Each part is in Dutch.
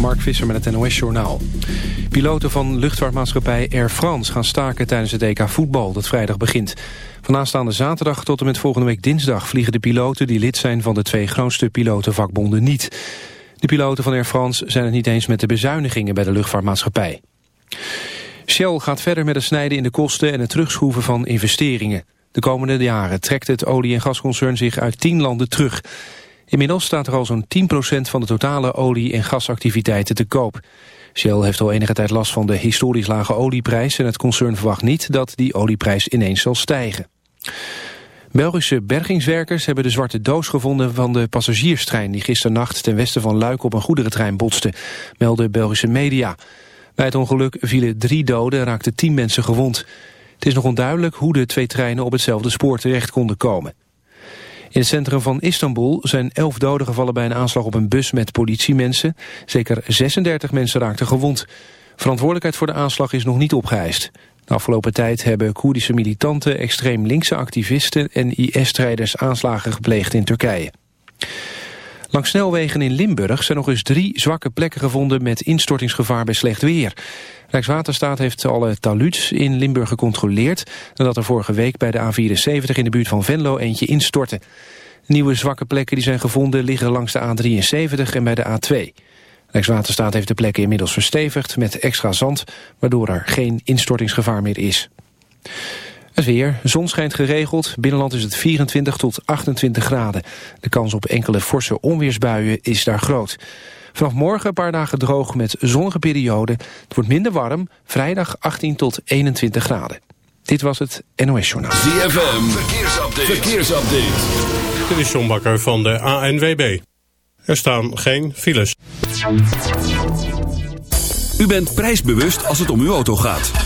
Mark Visser met het NOS-journaal. Piloten van luchtvaartmaatschappij Air France gaan staken tijdens het EK voetbal dat vrijdag begint. Van aanstaande zaterdag tot en met volgende week dinsdag vliegen de piloten die lid zijn van de twee grootste pilotenvakbonden niet. De piloten van Air France zijn het niet eens met de bezuinigingen bij de luchtvaartmaatschappij. Shell gaat verder met het snijden in de kosten en het terugschroeven van investeringen. De komende jaren trekt het olie- en gasconcern zich uit tien landen terug. Inmiddels staat er al zo'n 10% van de totale olie- en gasactiviteiten te koop. Shell heeft al enige tijd last van de historisch lage olieprijs... en het concern verwacht niet dat die olieprijs ineens zal stijgen. Belgische bergingswerkers hebben de zwarte doos gevonden van de passagierstrein... die gisternacht ten westen van Luik op een goederentrein botste, melden Belgische media. Bij het ongeluk vielen drie doden en raakten tien mensen gewond. Het is nog onduidelijk hoe de twee treinen op hetzelfde spoor terecht konden komen. In het centrum van Istanbul zijn elf doden gevallen bij een aanslag op een bus met politiemensen. Zeker 36 mensen raakten gewond. Verantwoordelijkheid voor de aanslag is nog niet opgeëist. De afgelopen tijd hebben Koerdische militanten, extreem linkse activisten en IS-strijders aanslagen gepleegd in Turkije. Langs snelwegen in Limburg zijn nog eens drie zwakke plekken gevonden met instortingsgevaar bij slecht weer. Rijkswaterstaat heeft alle taluds in Limburg gecontroleerd... nadat er vorige week bij de A74 in de buurt van Venlo eentje instortte. Nieuwe zwakke plekken die zijn gevonden liggen langs de A73 en bij de A2. Rijkswaterstaat heeft de plekken inmiddels verstevigd met extra zand... waardoor er geen instortingsgevaar meer is. Het weer. Zon schijnt geregeld. Binnenland is het 24 tot 28 graden. De kans op enkele forse onweersbuien is daar groot. Vanaf morgen een paar dagen droog met zonnige perioden. Het wordt minder warm. Vrijdag 18 tot 21 graden. Dit was het NOS Journaal. ZFM. Verkeersupdate. Verkeersupdate. Dit is John Bakker van de ANWB. Er staan geen files. U bent prijsbewust als het om uw auto gaat.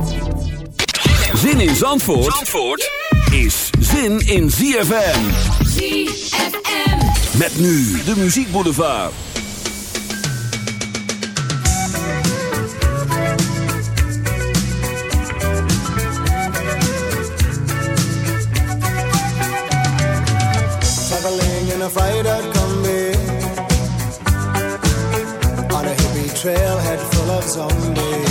Zin in Zandvoort, Zandvoort is zin in ZFM. ZFM. Met nu de Muziek Boulevard. traveling in a freighter combi on a hippie trailhead full of zombies.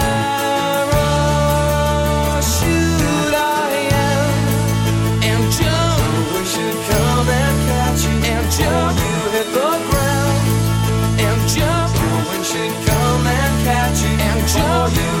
Show you.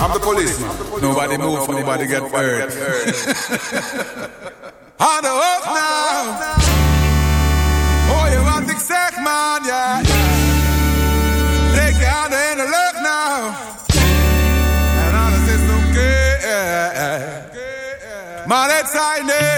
I'm the policeman. Nobody move, nobody get hurt. On de hoog nou. Hoor je wat ik zeg, man, ja. Steek je handen in de lucht nou. En alles is oké. Maar het zei nee.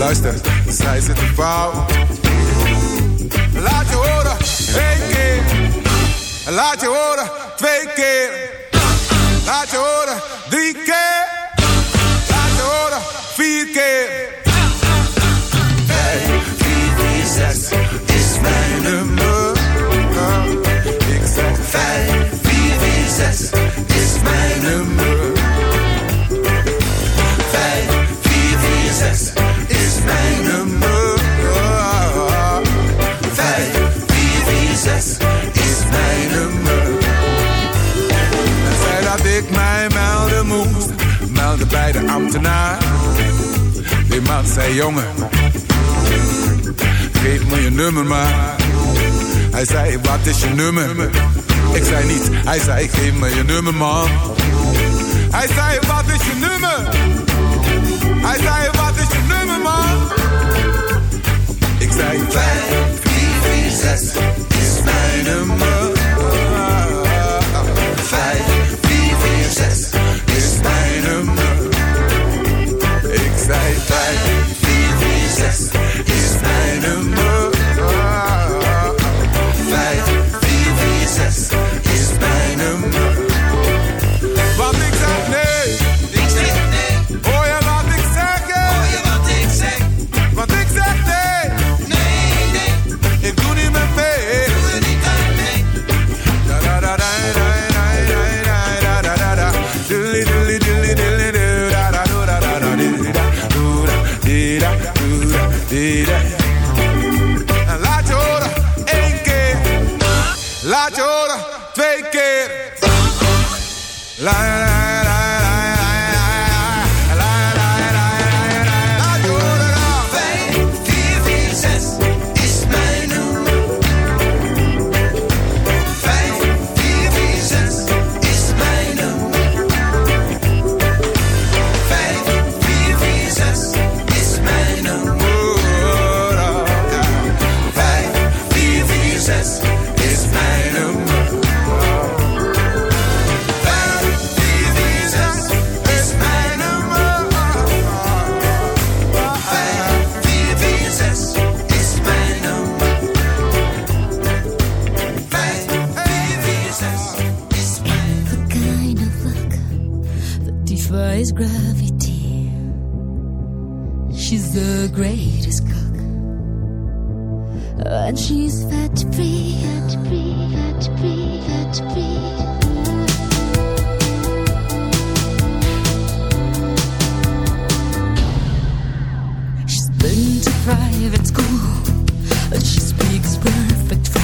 Luister, zij zitten fout. Laat je horen, één keer. Laat je horen, twee keer. Laat je horen, drie keer. Laat je horen, vier keer. Vijf, vier, vier, zes is mijn nummer. Vijf, vier, vier, zes is mijn nummer. Vijf, vier, vier, zes zes is mijn nummer. En zei dat ik mij melden moest, meldde bij de ambtenaar. Die man zei jongen, geef me je nummer maar. Hij zei wat is je nummer? Ik zei niet, hij zei geef me je nummer man. Hij zei wat is je nummer? Hij zei wat is je nummer man? Ik zei 5, 4, 4, 6 is mijn nummer. 5, 4, 4, 6 gravity. She's the greatest cook. And she's fat free, fat free, fat free, fat free. She's been to private school. and She speaks perfect French.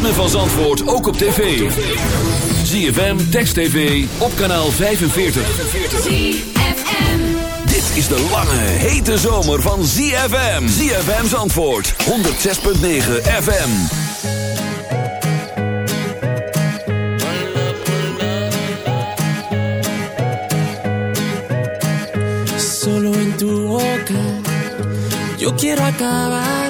ritme van Zandvoort ook op tv. ZFM, Text TV, op kanaal 45. ZFM. Dit is de lange, hete zomer van ZFM. ZFM Zandvoort, 106.9 FM. Solo en tu yo quiero acabar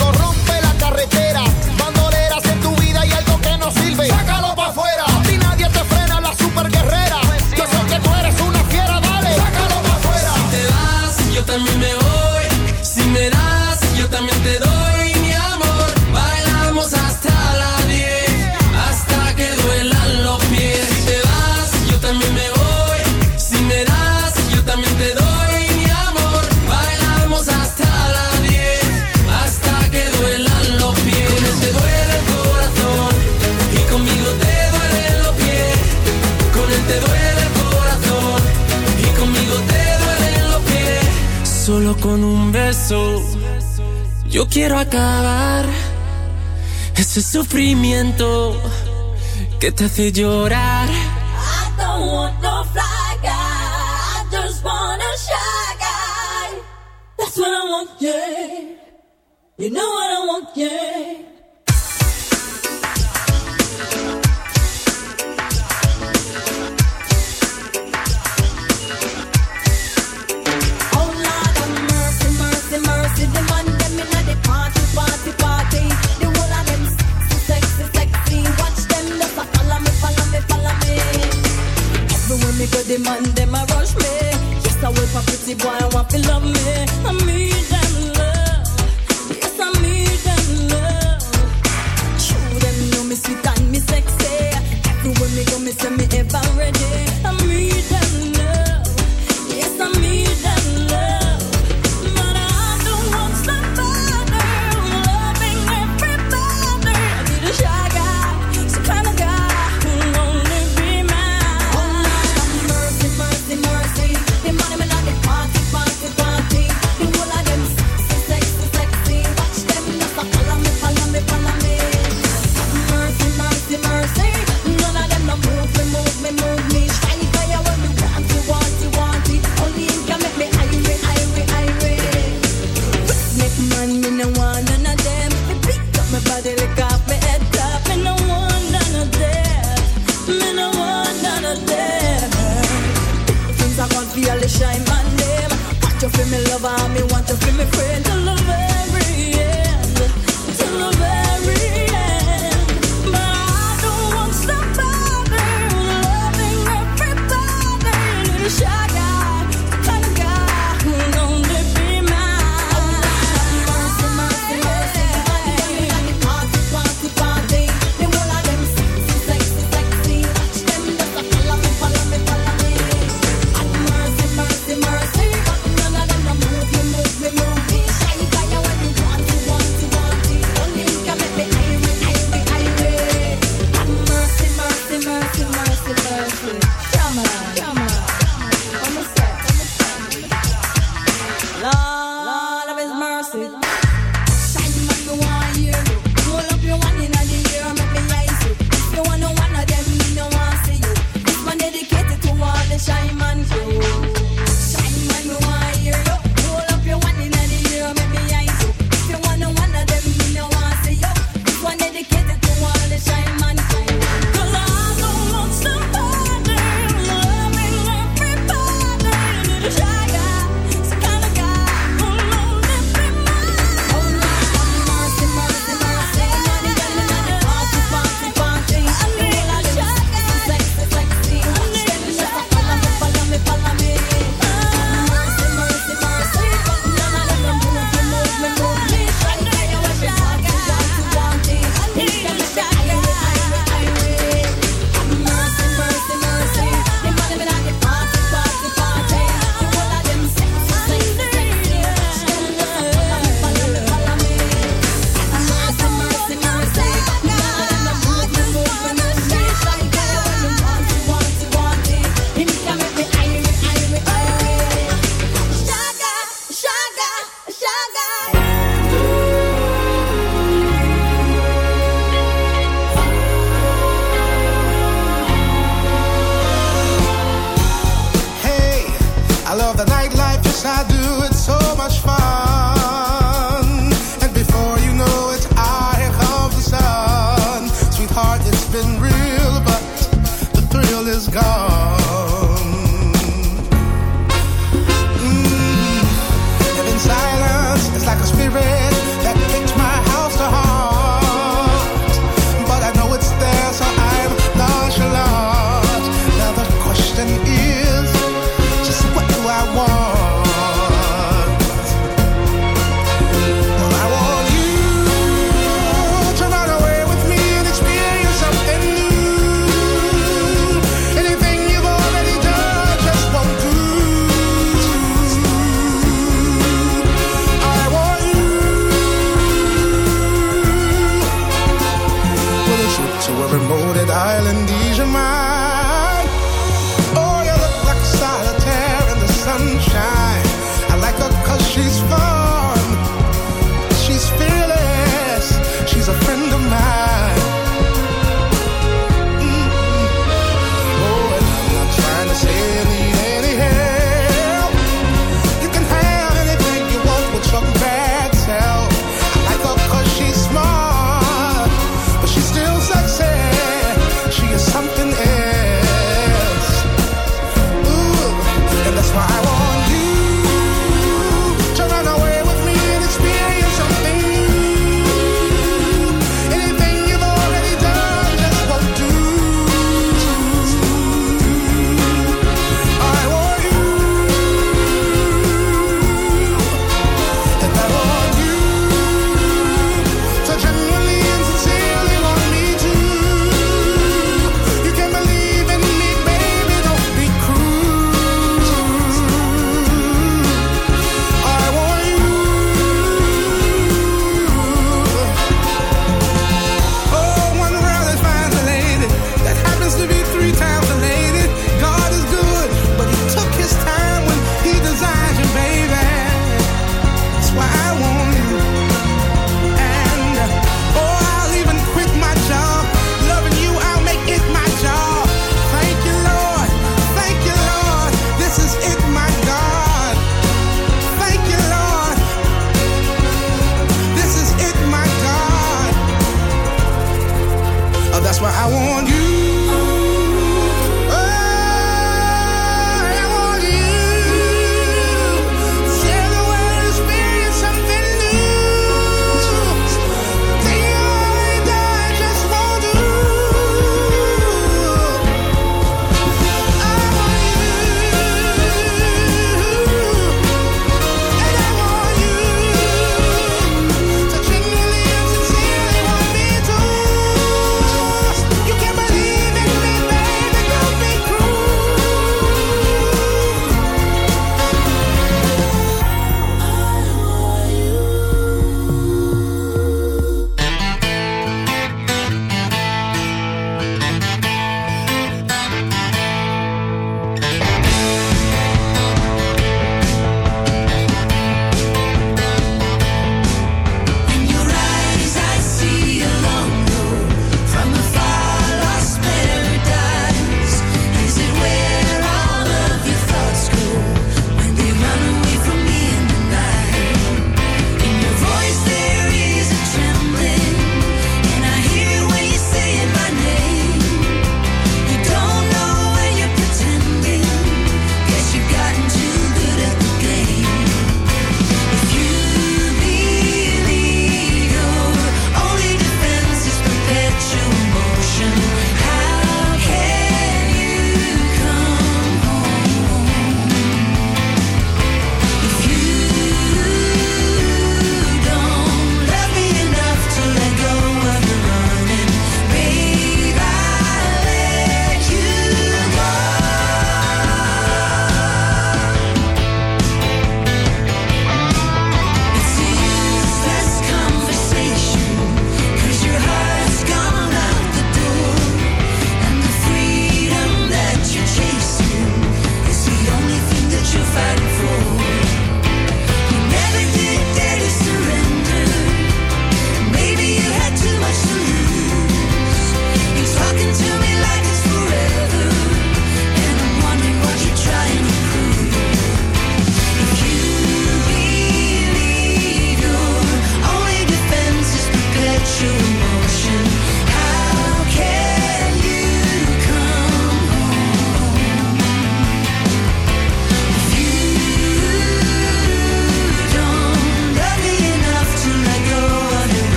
Yo quiero acabar ese sufrimiento que te hace llorar. I don't want no fly guy. I just want a shy guy. That's what I want, yeah. You know what I want, yeah. Because the man, they a rush me. Yes, I wait for pretty boy, I want to love me. I need them love. Yes, I need them love. Show them know me sweet and me sexy. Everywhere me go, me say me ever ready. I need them love. Yes, I need them friend.